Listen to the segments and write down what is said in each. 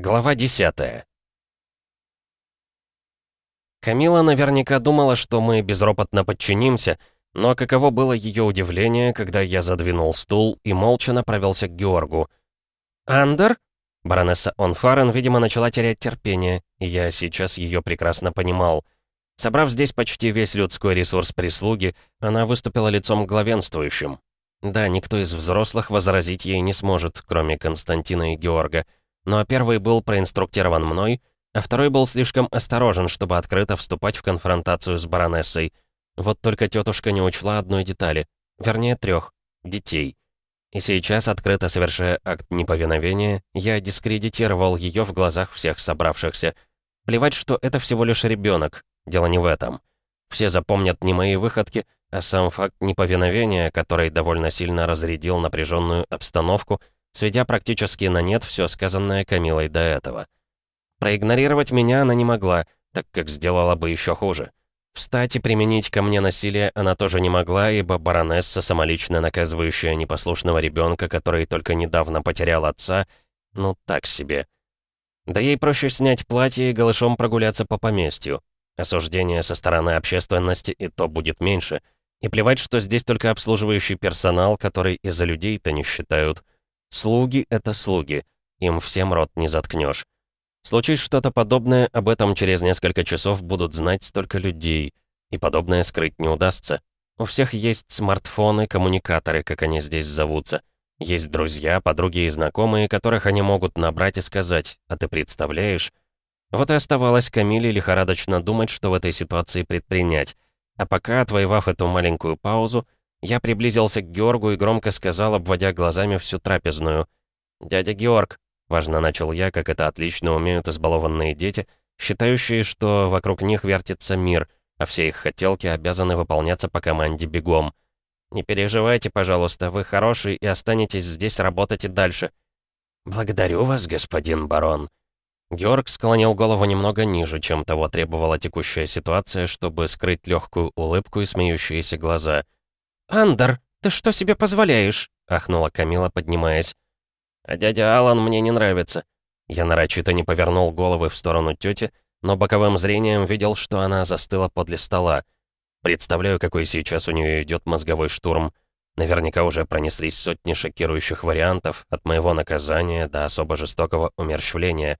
Глава 10 Камила наверняка думала, что мы безропотно подчинимся, но каково было ее удивление, когда я задвинул стул и молча направился к Георгу. «Андер?» Баронесса Онфарен, видимо, начала терять терпение, и я сейчас ее прекрасно понимал. Собрав здесь почти весь людской ресурс прислуги, она выступила лицом главенствующим. Да, никто из взрослых возразить ей не сможет, кроме Константина и Георга — но первый был проинструктирован мной, а второй был слишком осторожен, чтобы открыто вступать в конфронтацию с баронессой. Вот только тетушка не учла одной детали, вернее трех — детей. И сейчас, открыто совершая акт неповиновения, я дискредитировал ее в глазах всех собравшихся. Плевать, что это всего лишь ребенок, дело не в этом. Все запомнят не мои выходки, а сам факт неповиновения, который довольно сильно разрядил напряженную обстановку — сведя практически на нет все сказанное Камилой до этого. Проигнорировать меня она не могла, так как сделала бы еще хуже. Встать и применить ко мне насилие она тоже не могла, ибо баронесса, самолично наказывающая непослушного ребенка, который только недавно потерял отца, ну так себе. Да ей проще снять платье и голышом прогуляться по поместью. Осуждение со стороны общественности и то будет меньше. И плевать, что здесь только обслуживающий персонал, который из-за людей-то не считают. Слуги — это слуги. Им всем рот не заткнешь. Случись что-то подобное, об этом через несколько часов будут знать столько людей. И подобное скрыть не удастся. У всех есть смартфоны, коммуникаторы, как они здесь зовутся. Есть друзья, подруги и знакомые, которых они могут набрать и сказать, а ты представляешь? Вот и оставалось Камиле лихорадочно думать, что в этой ситуации предпринять. А пока, отвоевав эту маленькую паузу, я приблизился к Георгу и громко сказал, обводя глазами всю трапезную. «Дядя Георг», — важно начал я, как это отлично умеют избалованные дети, считающие, что вокруг них вертится мир, а все их хотелки обязаны выполняться по команде бегом. «Не переживайте, пожалуйста, вы хороший и останетесь здесь работать и дальше». «Благодарю вас, господин барон». Георг склонил голову немного ниже, чем того требовала текущая ситуация, чтобы скрыть легкую улыбку и смеющиеся глаза — «Андер, ты что себе позволяешь?» — ахнула Камила, поднимаясь. «А дядя Алан мне не нравится». Я нарочито не повернул головы в сторону тети, но боковым зрением видел, что она застыла подле стола. Представляю, какой сейчас у нее идет мозговой штурм. Наверняка уже пронеслись сотни шокирующих вариантов, от моего наказания до особо жестокого умерщвления.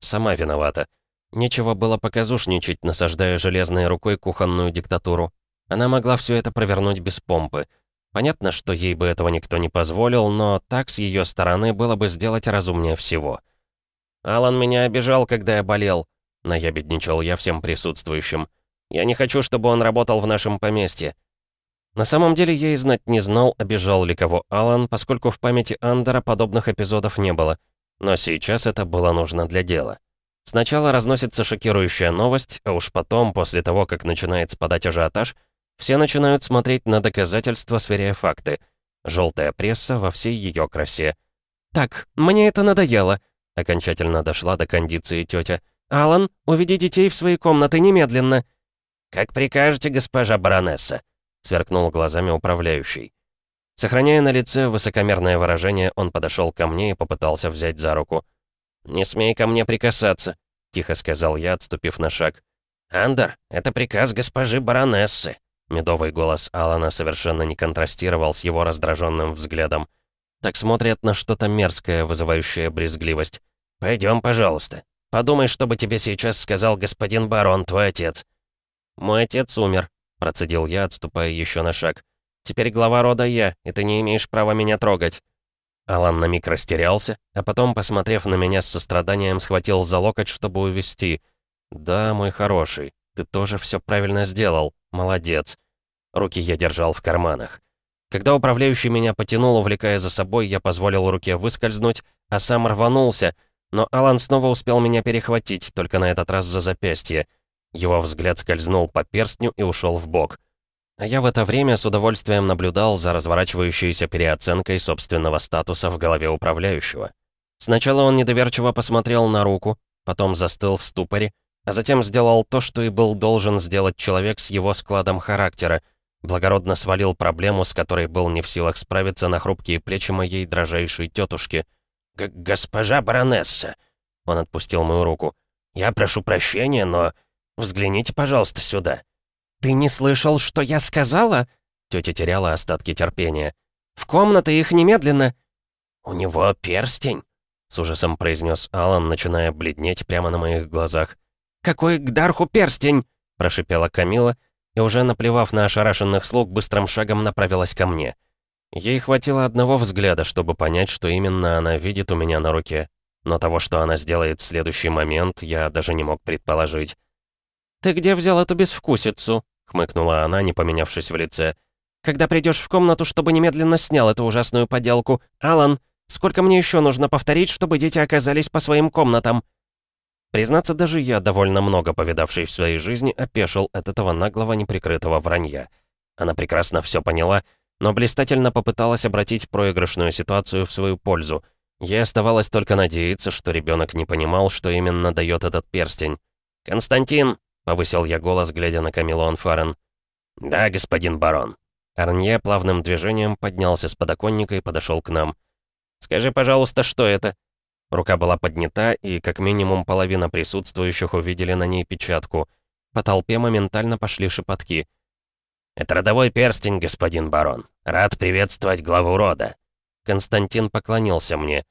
Сама виновата. Нечего было показушничать, насаждая железной рукой кухонную диктатуру. Она могла все это провернуть без помпы. Понятно, что ей бы этого никто не позволил, но так с ее стороны было бы сделать разумнее всего. «Алан меня обижал, когда я болел», — наябедничал я всем присутствующим. «Я не хочу, чтобы он работал в нашем поместье». На самом деле я и знать не знал, обижал ли кого Алан, поскольку в памяти Андера подобных эпизодов не было. Но сейчас это было нужно для дела. Сначала разносится шокирующая новость, а уж потом, после того, как начинает спадать ажиотаж, все начинают смотреть на доказательства, сверяя факты. Желтая пресса во всей ее красе. «Так, мне это надоело», — окончательно дошла до кондиции тетя. «Алан, уведи детей в свои комнаты немедленно». «Как прикажете, госпожа баронесса», — сверкнул глазами управляющий. Сохраняя на лице высокомерное выражение, он подошел ко мне и попытался взять за руку. «Не смей ко мне прикасаться», — тихо сказал я, отступив на шаг. «Андер, это приказ госпожи баронессы», Медовый голос Алана совершенно не контрастировал с его раздраженным взглядом. Так смотрят на что-то мерзкое, вызывающее брезгливость. «Пойдем, пожалуйста. Подумай, что бы тебе сейчас сказал господин барон, твой отец». «Мой отец умер», — процедил я, отступая еще на шаг. «Теперь глава рода я, и ты не имеешь права меня трогать». Алан на миг растерялся, а потом, посмотрев на меня с состраданием, схватил за локоть, чтобы увести. «Да, мой хороший, ты тоже все правильно сделал. Молодец. Руки я держал в карманах. Когда управляющий меня потянул, увлекая за собой, я позволил руке выскользнуть, а сам рванулся, но Алан снова успел меня перехватить, только на этот раз за запястье. Его взгляд скользнул по перстню и ушел в бок. А я в это время с удовольствием наблюдал за разворачивающейся переоценкой собственного статуса в голове управляющего. Сначала он недоверчиво посмотрел на руку, потом застыл в ступоре, а затем сделал то, что и был должен сделать человек с его складом характера. Благородно свалил проблему, с которой был не в силах справиться на хрупкие плечи моей дрожайшей тетушки. «Госпожа баронесса!» Он отпустил мою руку. «Я прошу прощения, но... Взгляните, пожалуйста, сюда». «Ты не слышал, что я сказала?» Тетя теряла остатки терпения. «В комнаты их немедленно!» «У него перстень!» С ужасом произнес Алан, начиная бледнеть прямо на моих глазах. «Какой к Дарху перстень?» Прошипела Камила, и уже наплевав на ошарашенных слуг, быстрым шагом направилась ко мне. Ей хватило одного взгляда, чтобы понять, что именно она видит у меня на руке. Но того, что она сделает в следующий момент, я даже не мог предположить. «Ты где взял эту безвкусицу?» — хмыкнула она, не поменявшись в лице. «Когда придешь в комнату, чтобы немедленно снял эту ужасную поделку. Алан, сколько мне еще нужно повторить, чтобы дети оказались по своим комнатам?» Признаться, даже я, довольно много повидавший в своей жизни, опешил от этого наглого неприкрытого вранья. Она прекрасно все поняла, но блистательно попыталась обратить проигрышную ситуацию в свою пользу. Ей оставалось только надеяться, что ребенок не понимал, что именно дает этот перстень. «Константин!» — повысил я голос, глядя на Камилу Анфарен. «Да, господин барон». Арнье плавным движением поднялся с подоконника и подошел к нам. «Скажи, пожалуйста, что это?» Рука была поднята, и как минимум половина присутствующих увидели на ней печатку. По толпе моментально пошли шепотки. «Это родовой перстень, господин барон. Рад приветствовать главу рода». Константин поклонился мне.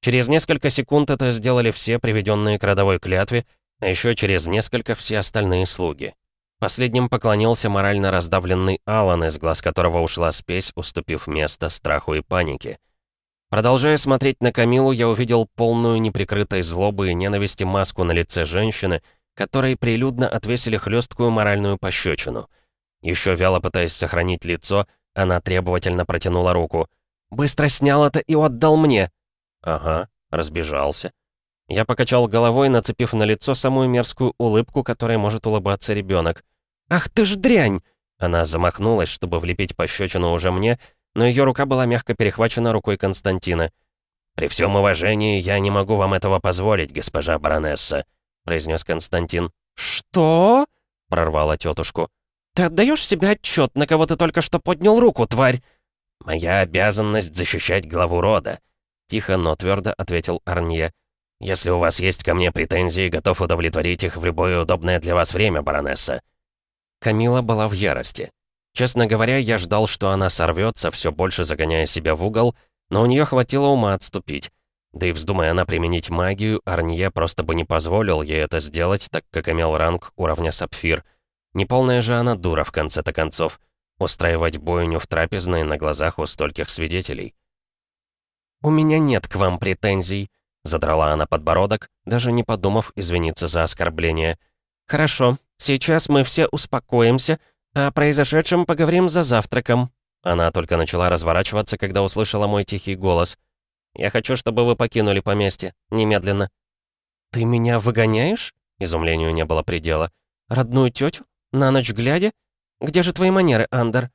Через несколько секунд это сделали все приведенные к родовой клятве, а еще через несколько все остальные слуги. Последним поклонился морально раздавленный Алан, из глаз которого ушла спесь, уступив место страху и панике. Продолжая смотреть на Камилу, я увидел полную неприкрытой злобы и ненависти маску на лице женщины, которой прилюдно отвесили хлесткую моральную пощечину. Еще вяло пытаясь сохранить лицо, она требовательно протянула руку. «Быстро снял это и отдал мне!» «Ага, разбежался». Я покачал головой, нацепив на лицо самую мерзкую улыбку, которой может улыбаться ребенок. «Ах ты ж дрянь!» Она замахнулась, чтобы влепить пощечину уже мне, но ее рука была мягко перехвачена рукой Константина. «При всем уважении, я не могу вам этого позволить, госпожа баронесса», произнес Константин. «Что?» — прорвала тетушку. «Ты отдаешь себе отчет, на кого ты только что поднял руку, тварь?» «Моя обязанность защищать главу рода», — тихо, но твердо ответил Арнье. «Если у вас есть ко мне претензии, готов удовлетворить их в любое удобное для вас время, баронесса». Камила была в ярости. Честно говоря, я ждал, что она сорвется, все больше загоняя себя в угол, но у нее хватило ума отступить. Да и вздумая она применить магию, Арнье просто бы не позволил ей это сделать, так как имел ранг уровня Сапфир. Неполная же она дура, в конце-то концов. Устраивать бойню в трапезной на глазах у стольких свидетелей. «У меня нет к вам претензий», — задрала она подбородок, даже не подумав извиниться за оскорбление. «Хорошо, сейчас мы все успокоимся «О произошедшем поговорим за завтраком». Она только начала разворачиваться, когда услышала мой тихий голос. «Я хочу, чтобы вы покинули поместье. Немедленно». «Ты меня выгоняешь?» Изумлению не было предела. «Родную тетю? На ночь глядя? Где же твои манеры, Андер?»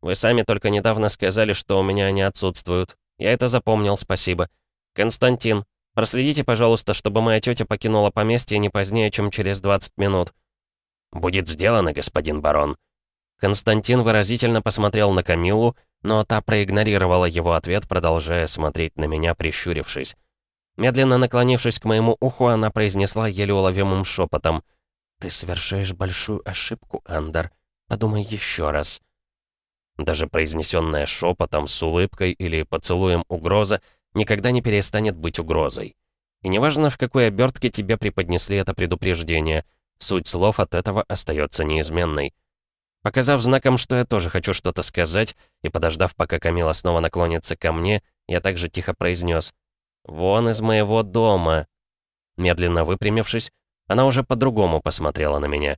«Вы сами только недавно сказали, что у меня они отсутствуют. Я это запомнил, спасибо. Константин, проследите, пожалуйста, чтобы моя тетя покинула поместье не позднее, чем через 20 минут». «Будет сделано, господин барон», Константин выразительно посмотрел на Камилу, но та проигнорировала его ответ, продолжая смотреть на меня, прищурившись. Медленно наклонившись к моему уху, она произнесла еле уловимым шепотом. «Ты совершаешь большую ошибку, Андер. Подумай еще раз». Даже произнесенная шепотом, с улыбкой или поцелуем угроза никогда не перестанет быть угрозой. И неважно, в какой обертке тебе преподнесли это предупреждение, суть слов от этого остается неизменной. Показав знаком, что я тоже хочу что-то сказать, и подождав, пока Камила снова наклонится ко мне, я также тихо произнес «Вон из моего дома». Медленно выпрямившись, она уже по-другому посмотрела на меня.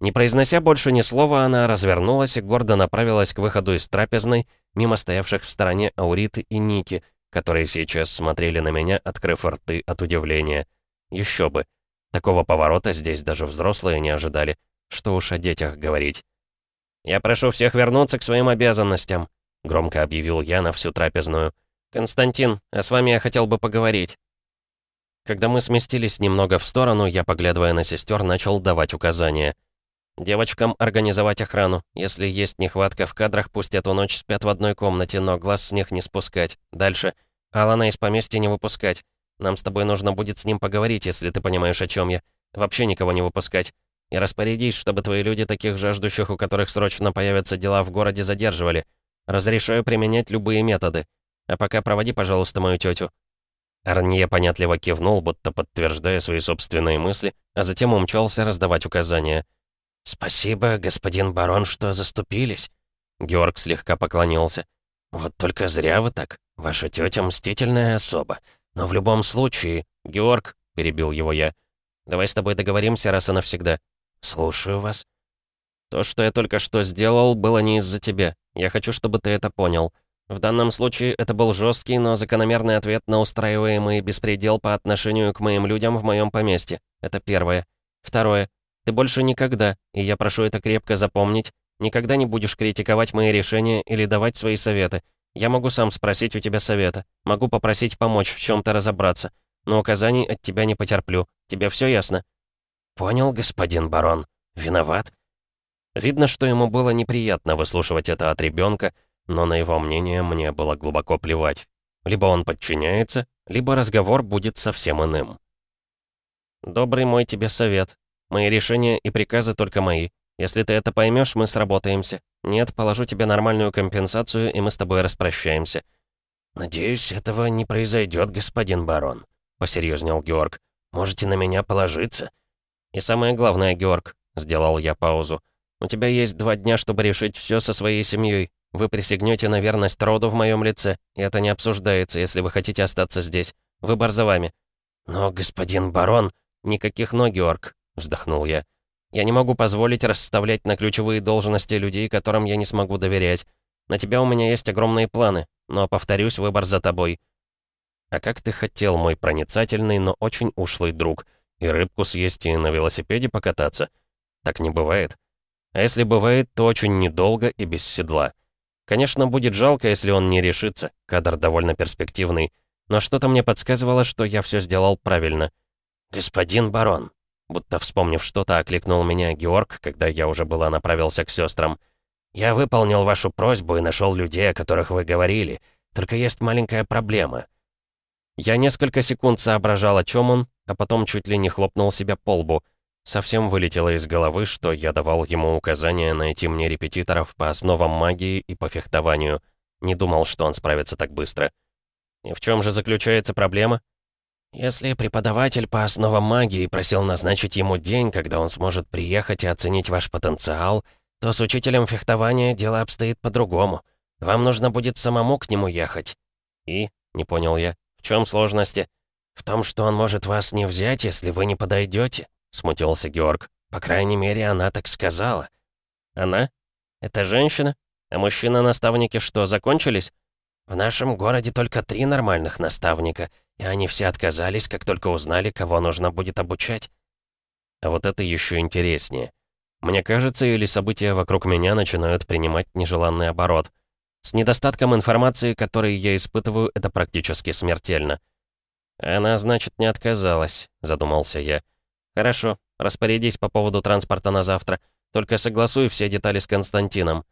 Не произнося больше ни слова, она развернулась и гордо направилась к выходу из трапезной, мимо стоявших в стороне Ауриты и Ники, которые сейчас смотрели на меня, открыв рты от удивления. Еще бы. Такого поворота здесь даже взрослые не ожидали. Что уж о детях говорить. «Я прошу всех вернуться к своим обязанностям», — громко объявил я на всю трапезную. «Константин, а с вами я хотел бы поговорить». Когда мы сместились немного в сторону, я, поглядывая на сестер, начал давать указания. «Девочкам организовать охрану. Если есть нехватка в кадрах, пусть эту ночь спят в одной комнате, но глаз с них не спускать. Дальше. Алана из поместья не выпускать. Нам с тобой нужно будет с ним поговорить, если ты понимаешь, о чем я. Вообще никого не выпускать. И распорядись, чтобы твои люди, таких жаждущих, у которых срочно появятся дела в городе, задерживали. Разрешаю применять любые методы. А пока проводи, пожалуйста, мою тетю. Арнье понятливо кивнул, будто подтверждая свои собственные мысли, а затем умчался раздавать указания. «Спасибо, господин барон, что заступились». Георг слегка поклонился. «Вот только зря вы так. Ваша тетя мстительная особа. Но в любом случае...» «Георг», — перебил его я, — «давай с тобой договоримся раз и навсегда». «Слушаю вас». «То, что я только что сделал, было не из-за тебя. Я хочу, чтобы ты это понял. В данном случае это был жесткий, но закономерный ответ на устраиваемый беспредел по отношению к моим людям в моем поместье. Это первое. Второе. Ты больше никогда, и я прошу это крепко запомнить, никогда не будешь критиковать мои решения или давать свои советы. Я могу сам спросить у тебя совета, могу попросить помочь в чем-то разобраться, но указаний от тебя не потерплю. Тебе все ясно?» «Понял, господин барон. Виноват?» Видно, что ему было неприятно выслушивать это от ребенка, но на его мнение мне было глубоко плевать. Либо он подчиняется, либо разговор будет совсем иным. «Добрый мой тебе совет. Мои решения и приказы только мои. Если ты это поймешь, мы сработаемся. Нет, положу тебе нормальную компенсацию, и мы с тобой распрощаемся». «Надеюсь, этого не произойдет, господин барон», — посерьезнел Георг. «Можете на меня положиться?» «И самое главное, Георг», — сделал я паузу, «у тебя есть два дня, чтобы решить все со своей семьей. Вы присягнете на верность роду в моем лице, и это не обсуждается, если вы хотите остаться здесь. Выбор за вами». «Но, господин барон...» «Никаких «но», Георг», — вздохнул я. «Я не могу позволить расставлять на ключевые должности людей, которым я не смогу доверять. На тебя у меня есть огромные планы, но, повторюсь, выбор за тобой». «А как ты хотел, мой проницательный, но очень ушлый друг, и рыбку съесть и на велосипеде покататься? Так не бывает. А если бывает, то очень недолго и без седла». Конечно, будет жалко, если он не решится, кадр довольно перспективный, но что-то мне подсказывало, что я все сделал правильно. «Господин барон», будто вспомнив что-то, окликнул меня Георг, когда я уже была направился к сестрам. «Я выполнил вашу просьбу и нашел людей, о которых вы говорили, только есть маленькая проблема». Я несколько секунд соображал, о чем он, а потом чуть ли не хлопнул себя по лбу — Совсем вылетело из головы, что я давал ему указание найти мне репетиторов по основам магии и по фехтованию. Не думал, что он справится так быстро. И в чем же заключается проблема? Если преподаватель по основам магии просил назначить ему день, когда он сможет приехать и оценить ваш потенциал, то с учителем фехтования дело обстоит по-другому. Вам нужно будет самому к нему ехать. И, не понял я, в чем сложности? В том, что он может вас не взять, если вы не подойдете смутился Георг. «По крайней мере, она так сказала». «Она? Это женщина? А мужчины-наставники что, закончились?» «В нашем городе только три нормальных наставника, и они все отказались, как только узнали, кого нужно будет обучать». А вот это еще интереснее. Мне кажется, или события вокруг меня начинают принимать нежеланный оборот. С недостатком информации, который я испытываю, это практически смертельно. «Она, значит, не отказалась», — задумался я. «Хорошо, распорядись по поводу транспорта на завтра. Только согласуй все детали с Константином».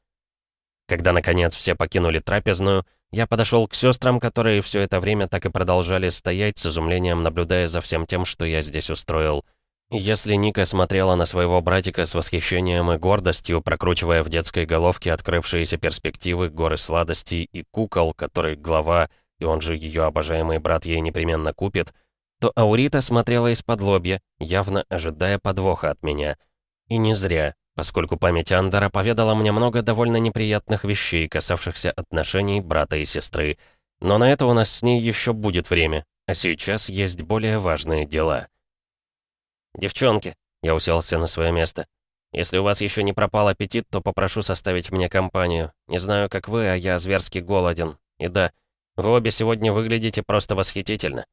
Когда, наконец, все покинули трапезную, я подошел к сестрам, которые все это время так и продолжали стоять с изумлением, наблюдая за всем тем, что я здесь устроил. Если Ника смотрела на своего братика с восхищением и гордостью, прокручивая в детской головке открывшиеся перспективы, горы сладостей и кукол, которые глава, и он же ее обожаемый брат ей непременно купит, то Аурита смотрела из-под лобья, явно ожидая подвоха от меня. И не зря, поскольку память Андера поведала мне много довольно неприятных вещей, касавшихся отношений брата и сестры. Но на это у нас с ней еще будет время, а сейчас есть более важные дела. «Девчонки», — я уселся на свое место, «если у вас еще не пропал аппетит, то попрошу составить мне компанию. Не знаю, как вы, а я зверски голоден. И да, вы обе сегодня выглядите просто восхитительно».